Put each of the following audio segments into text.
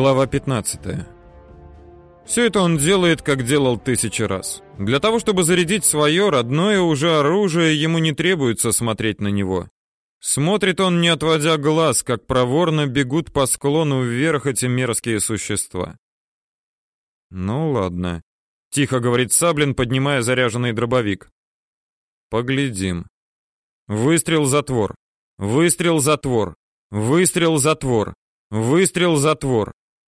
Глава 15. Все это он делает, как делал тысячи раз. Для того, чтобы зарядить свое родное уже оружие, ему не требуется смотреть на него. Смотрит он, не отводя глаз, как проворно бегут по склону вверх эти мерзкие существа. Ну ладно, тихо говорит Саблин, поднимая заряженный дробовик. Поглядим. Выстрел затвор. Выстрел затвор.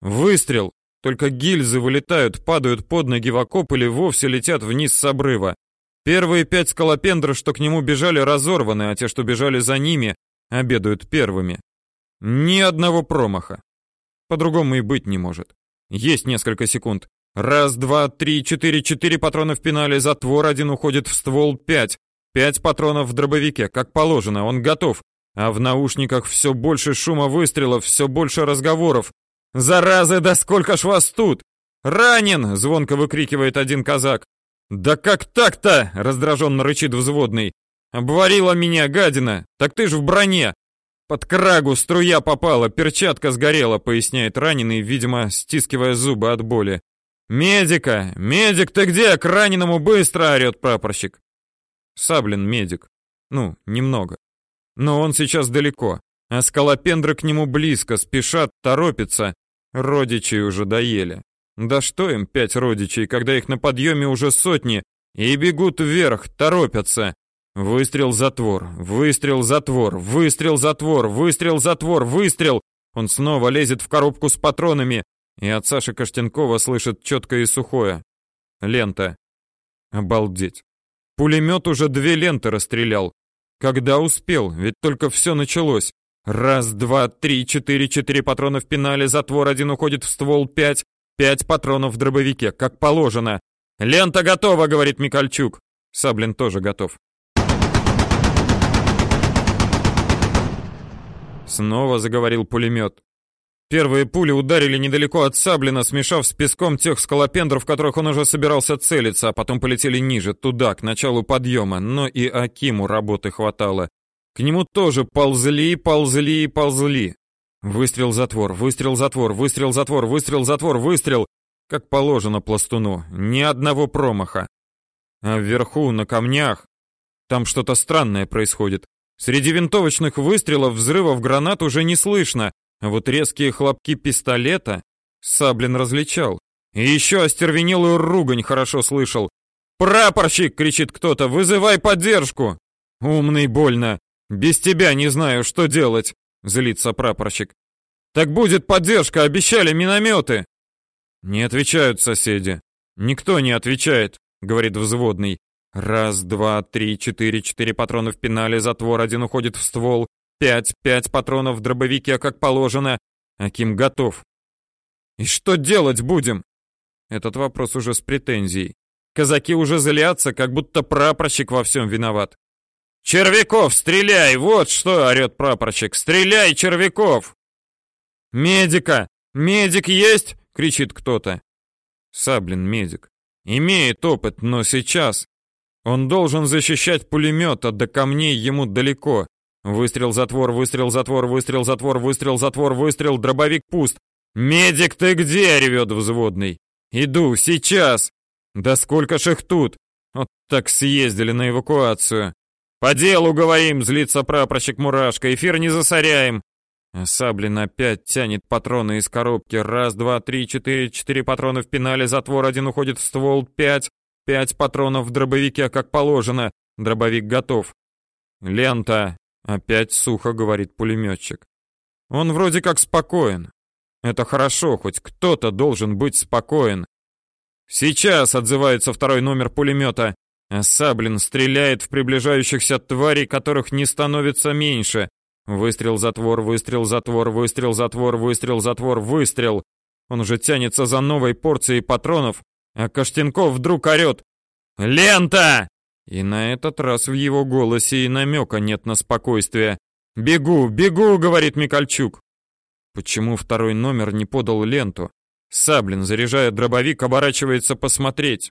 Выстрел. Только гильзы вылетают, падают под ноги в окоп или вовсе летят вниз с обрыва. Первые пять скалопендр, что к нему бежали, разорваны, а те, что бежали за ними, обедают первыми. Ни одного промаха. По-другому и быть не может. Есть несколько секунд. Раз, два, три, четыре, четыре патрона в пенале, затвор один уходит в ствол, пять. Пять патронов в дробовике, как положено, он готов. А в наушниках все больше шума выстрелов, все больше разговоров. «Заразы, да сколько ж вас тут!» «Ранен!» — звонко выкрикивает один казак. «Да как так-то?» — раздраженно рычит взводный. «Обварила меня, гадина! Так ты ж в броне!» «Под крагу струя попала, перчатка сгорела», — поясняет раненый, видимо, стискивая зубы от боли. «Медика! Медик, ты где? К раненому быстро!» — орет прапорщик. Саблин медик. Ну, немного. Но он сейчас далеко, а скалопендры к нему близко, спешат, торопятся. Родичи уже доели. Да что им пять родичей, когда их на подъеме уже сотни, и бегут вверх, торопятся. Выстрел, затвор, выстрел, затвор, выстрел, затвор, выстрел, затвор, выстрел. Он снова лезет в коробку с патронами, и от Саши Каштенкова слышит четкое и сухое. Лента. Обалдеть. Пулемет уже две ленты расстрелял. Когда успел? Ведь только все началось. Раз, два, три, четыре, четыре патрона в пенале, затвор один уходит в ствол, пять. Пять патронов в дробовике, как положено. «Лента готова», — говорит Микольчук. Саблин тоже готов. Снова заговорил пулемет. Первые пули ударили недалеко от Саблина, смешав с песком тех скалопендров, в которых он уже собирался целиться, а потом полетели ниже, туда, к началу подъема, но и Акиму работы хватало. К нему тоже ползли, ползли ползли. Выстрел, затвор, выстрел, затвор, выстрел, затвор, выстрел, затвор, выстрел. Как положено пластуну, ни одного промаха. А вверху, на камнях, там что-то странное происходит. Среди винтовочных выстрелов взрывов гранат уже не слышно, а вот резкие хлопки пистолета Саблин различал. И еще остервенелую ругань хорошо слышал. «Прапорщик!» — кричит кто-то. «Вызывай поддержку!» «Умный больно! Без тебя не знаю, что делать!» злится прапорщик. Так будет поддержка, обещали минометы. Не отвечают соседи. Никто не отвечает, говорит взводный. Раз, два, три, четыре, четыре патрона в пенале, затвор один уходит в ствол. Пять, пять патронов в дробовике, как положено. Аким готов. И что делать будем? Этот вопрос уже с претензией. Казаки уже злятся, как будто прапорщик во всем виноват. «Червяков, стреляй! Вот что!» — орет прапорщик. «Стреляй, Червяков!» «Медика! Медик есть!» — кричит кто-то. Саблин медик. Имеет опыт, но сейчас... Он должен защищать пулемет, а до камней ему далеко. Выстрел, затвор, выстрел, затвор, выстрел, затвор, выстрел, затвор, выстрел, дробовик пуст. «Медик, ты где?» — ревет взводный. «Иду, сейчас!» «Да сколько ж их тут?» Вот так съездили на эвакуацию. «По делу говорим!» — злится прапорщик Мурашка. «Эфир не засоряем!» Саблин опять тянет патроны из коробки. Раз, два, три, четыре, четыре патрона в пенале, затвор один уходит в ствол, пять. Пять патронов в дробовике, как положено. Дробовик готов. «Лента!» — опять сухо говорит пулеметчик. Он вроде как спокоен. Это хорошо, хоть кто-то должен быть спокоен. «Сейчас!» — отзывается второй номер пулемета. А Саблин стреляет в приближающихся тварей, которых не становится меньше. Выстрел, затвор, выстрел, затвор, выстрел, затвор, выстрел, затвор, выстрел. Он уже тянется за новой порцией патронов, а Каштенков вдруг орет «Лента!» И на этот раз в его голосе и намека нет на спокойствие. «Бегу, бегу!» — говорит Микольчук. Почему второй номер не подал ленту? Саблин, заряжая дробовик, оборачивается посмотреть.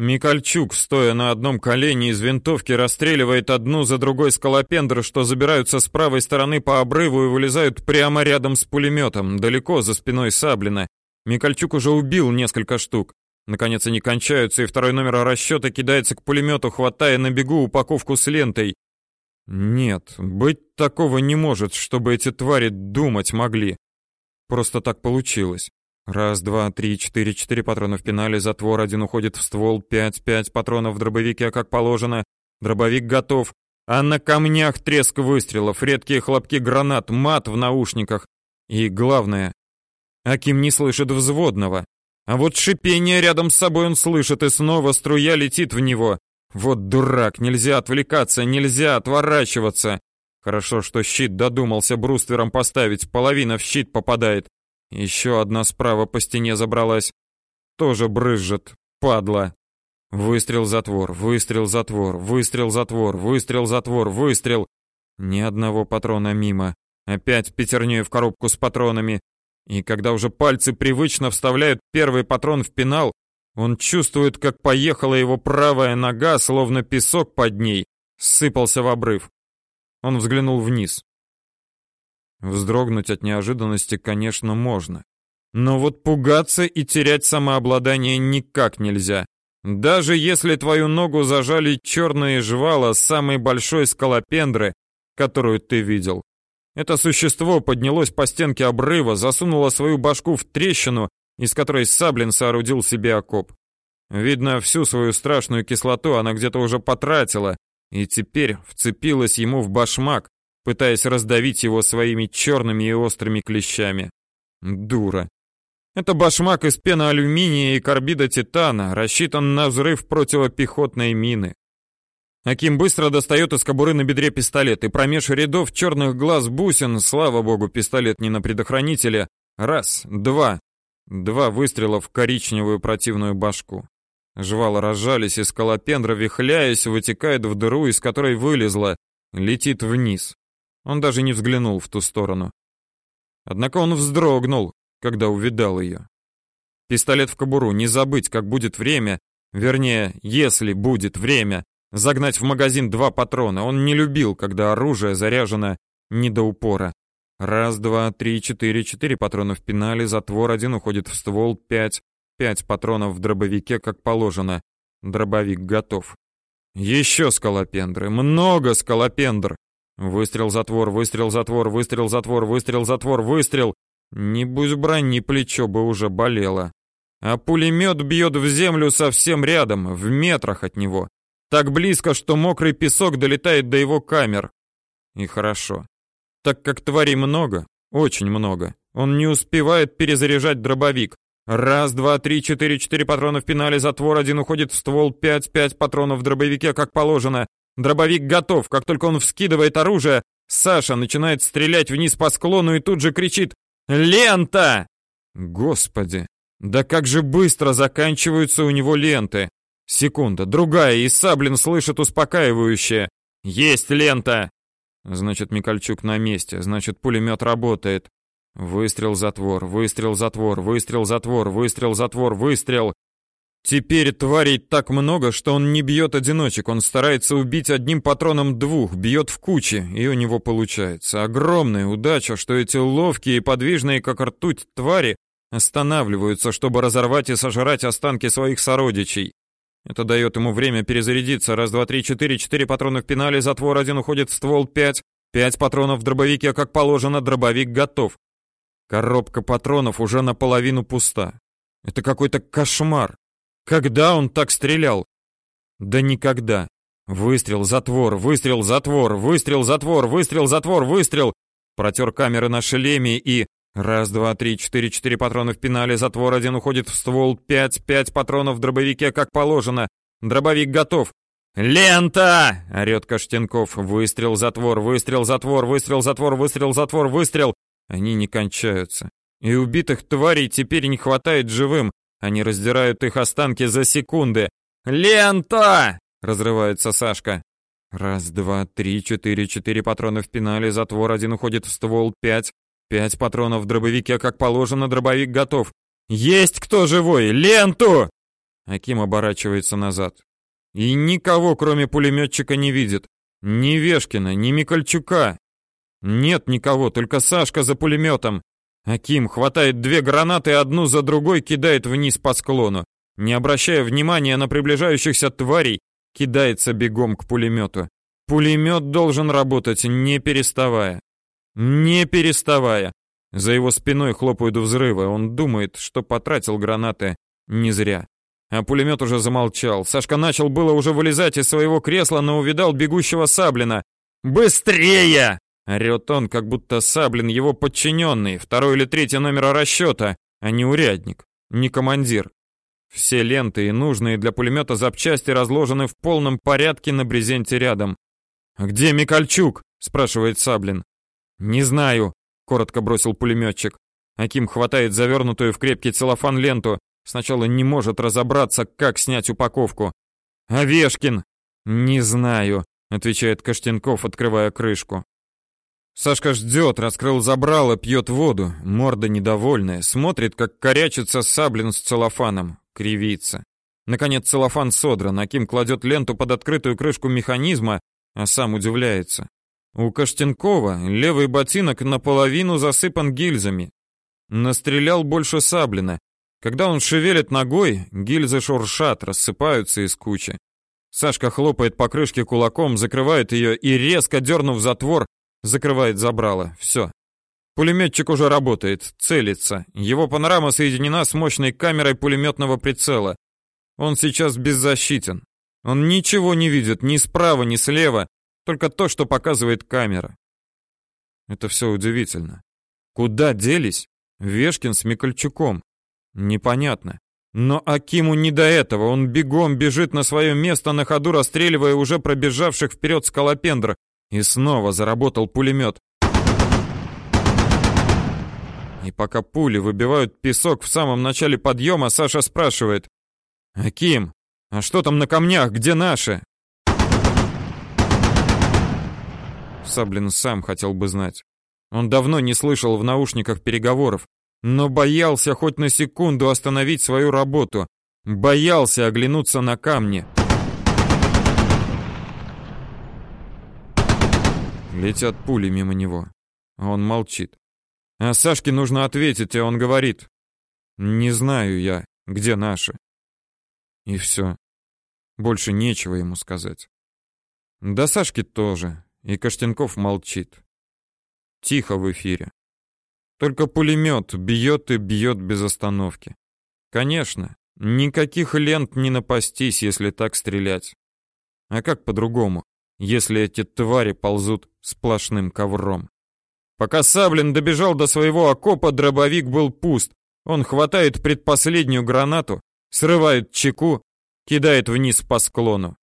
Микольчук, стоя на одном колене из винтовки, расстреливает одну за другой скалопендры, что забираются с правой стороны по обрыву и вылезают прямо рядом с пулеметом, далеко за спиной Саблина. Микольчук уже убил несколько штук. Наконец они кончаются, и второй номер расчета кидается к пулемету, хватая на бегу упаковку с лентой. Нет, быть такого не может, чтобы эти твари думать могли. Просто так получилось. Раз, два, три, четыре, четыре патрона в пенале, затвор один уходит в ствол, пять, пять патронов в дробовике, как положено. Дробовик готов. А на камнях треск выстрелов, редкие хлопки гранат, мат в наушниках. И главное, Аким не слышит взводного. А вот шипение рядом с собой он слышит, и снова струя летит в него. Вот дурак, нельзя отвлекаться, нельзя отворачиваться. Хорошо, что щит додумался бруствером поставить, половина в щит попадает. Еще одна справа по стене забралась. Тоже брызжет. Падла. Выстрел затвор, выстрел затвор, выстрел затвор, выстрел затвор, выстрел. Ни одного патрона мимо. Опять пятерней в коробку с патронами. И когда уже пальцы привычно вставляют первый патрон в пенал, он чувствует, как поехала его правая нога, словно песок под ней, сыпался в обрыв. Он взглянул вниз. Вздрогнуть от неожиданности, конечно, можно. Но вот пугаться и терять самообладание никак нельзя. Даже если твою ногу зажали черные жвала самой большой скалопендры, которую ты видел. Это существо поднялось по стенке обрыва, засунуло свою башку в трещину, из которой Саблин соорудил себе окоп. Видно, всю свою страшную кислоту она где-то уже потратила, и теперь вцепилась ему в башмак, пытаясь раздавить его своими черными и острыми клещами. Дура. Это башмак из пеноалюминия и карбида титана, рассчитан на взрыв противопехотной мины. Аким быстро достает из кобуры на бедре пистолет, и промеж рядов черных глаз бусин, слава богу, пистолет не на предохранителе, раз, два, два выстрела в коричневую противную башку. Жвала разжались, и скалопендра, вихляясь, вытекает в дыру, из которой вылезла, летит вниз. Он даже не взглянул в ту сторону. Однако он вздрогнул, когда увидал ее. Пистолет в кобуру, не забыть, как будет время, вернее, если будет время, загнать в магазин два патрона. Он не любил, когда оружие заряжено не до упора. Раз, два, три, четыре, четыре патрона в пенале, затвор один уходит в ствол, пять, пять патронов в дробовике, как положено. Дробовик готов. Еще скалопендры, много скалопендр. Выстрел, затвор, выстрел, затвор, выстрел, затвор, выстрел, затвор, выстрел. Не будь брони, плечо бы уже болело. А пулемет бьет в землю совсем рядом, в метрах от него. Так близко, что мокрый песок долетает до его камер. И хорошо. Так как тварей много, очень много, он не успевает перезаряжать дробовик. Раз, два, три, четыре, четыре патрона в пенале, затвор один уходит в ствол, пять, пять патронов в дробовике, как положено. Дробовик готов. Как только он вскидывает оружие, Саша начинает стрелять вниз по склону и тут же кричит «Лента!» Господи, да как же быстро заканчиваются у него ленты. Секунда, другая, и Саблин слышит успокаивающее. «Есть лента!» Значит, Микольчук на месте, значит, пулемет работает. Выстрел, затвор, выстрел, затвор, выстрел, затвор, выстрел, затвор, выстрел. Теперь тварей так много, что он не бьет одиночек, он старается убить одним патроном двух, бьет в куче, и у него получается. Огромная удача, что эти ловкие и подвижные, как ртуть, твари останавливаются, чтобы разорвать и сожрать останки своих сородичей. Это дает ему время перезарядиться. Раз, два, три, четыре, четыре патрона в пенале, затвор один уходит в ствол, пять. Пять патронов в дробовике, как положено, дробовик готов. Коробка патронов уже наполовину пуста. Это какой-то кошмар. Когда он так стрелял? Да никогда. Выстрел, затвор, выстрел, затвор, выстрел, затвор, выстрел, затвор, выстрел. Протер камеры на шлеме и... Раз, два, три, четыре, четыре патрона в пенале, затвор один уходит в ствол, пять, пять патронов в дробовике, как положено. Дробовик готов. «Лента!» — орет Каштенков. Выстрел, затвор, выстрел, затвор, выстрел, затвор, выстрел, затвор, выстрел. Они не кончаются. И убитых тварей теперь не хватает живым. Они раздирают их останки за секунды. «Лента!» — разрывается Сашка. Раз, два, три, четыре, четыре патрона в пенале, затвор один уходит в ствол, пять. Пять патронов в дробовике, как положено, дробовик готов. «Есть кто живой? Ленту!» Аким оборачивается назад. И никого, кроме пулеметчика, не видит. Ни Вешкина, ни Микольчука. Нет никого, только Сашка за пулеметом. Аким хватает две гранаты, одну за другой кидает вниз по склону. Не обращая внимания на приближающихся тварей, кидается бегом к пулемету. Пулемет должен работать, не переставая. Не переставая. За его спиной хлопают взрывы. Он думает, что потратил гранаты не зря. А пулемет уже замолчал. Сашка начал было уже вылезать из своего кресла, но увидал бегущего Саблина. «Быстрее!» — орет он, как будто Саблин его подчиненный, второй или третий номера расчета, а не урядник, не командир. Все ленты и нужные для пулемета запчасти разложены в полном порядке на брезенте рядом. «Где Микольчук?» — спрашивает Саблин. «Не знаю», — коротко бросил пулеметчик. Аким хватает завернутую в крепкий целлофан ленту. Сначала не может разобраться, как снять упаковку. «Овешкин!» «Не знаю», — отвечает Каштенков, открывая крышку. Сашка ждет, раскрыл забрало, пьет воду, морда недовольная, смотрит, как корячится Саблин с целлофаном, кривится. Наконец целлофан содран, Аким кладет ленту под открытую крышку механизма, а сам удивляется. У Каштенкова левый ботинок наполовину засыпан гильзами. Настрелял больше Саблина. Когда он шевелит ногой, гильзы шуршат, рассыпаются из кучи. Сашка хлопает по крышке кулаком, закрывает ее и, резко дернув затвор, закрывает забрало. Все. Пулеметчик уже работает, целится. Его панорама соединена с мощной камерой пулеметного прицела. Он сейчас беззащитен. Он ничего не видит ни справа, ни слева, только то, что показывает камера. Это все удивительно. Куда делись Вешкин с Микольчуком? Непонятно. Но Акиму не до этого. Он бегом бежит на свое место на ходу, расстреливая уже пробежавших вперед скалопендр. И снова заработал пулемет. И пока пули выбивают песок в самом начале подъема, Саша спрашивает. «Аким, а что там на камнях? Где наши?» Саблин сам хотел бы знать. Он давно не слышал в наушниках переговоров, но боялся хоть на секунду остановить свою работу, боялся оглянуться на камни. Летят пули мимо него. Он молчит. А Сашке нужно ответить, и он говорит: "Не знаю я, где наши". И все. Больше нечего ему сказать. Да Сашке тоже. И Каштенков молчит. Тихо в эфире. Только пулемет бьет и бьет без остановки. Конечно, никаких лент не напастись, если так стрелять. А как по-другому, если эти твари ползут сплошным ковром? Пока Саблин добежал до своего окопа, дробовик был пуст. Он хватает предпоследнюю гранату, срывает чеку, кидает вниз по склону.